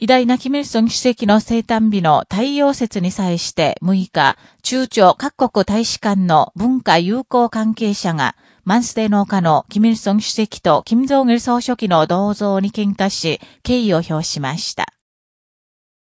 偉大なキム・ルソン主席の生誕日の太陽節に際して6日、中朝各国大使館の文化友好関係者が、マンスデー農家のキム・ルソン主席とキム・ジョン・イル総書記の銅像に喧嘩し、敬意を表しました。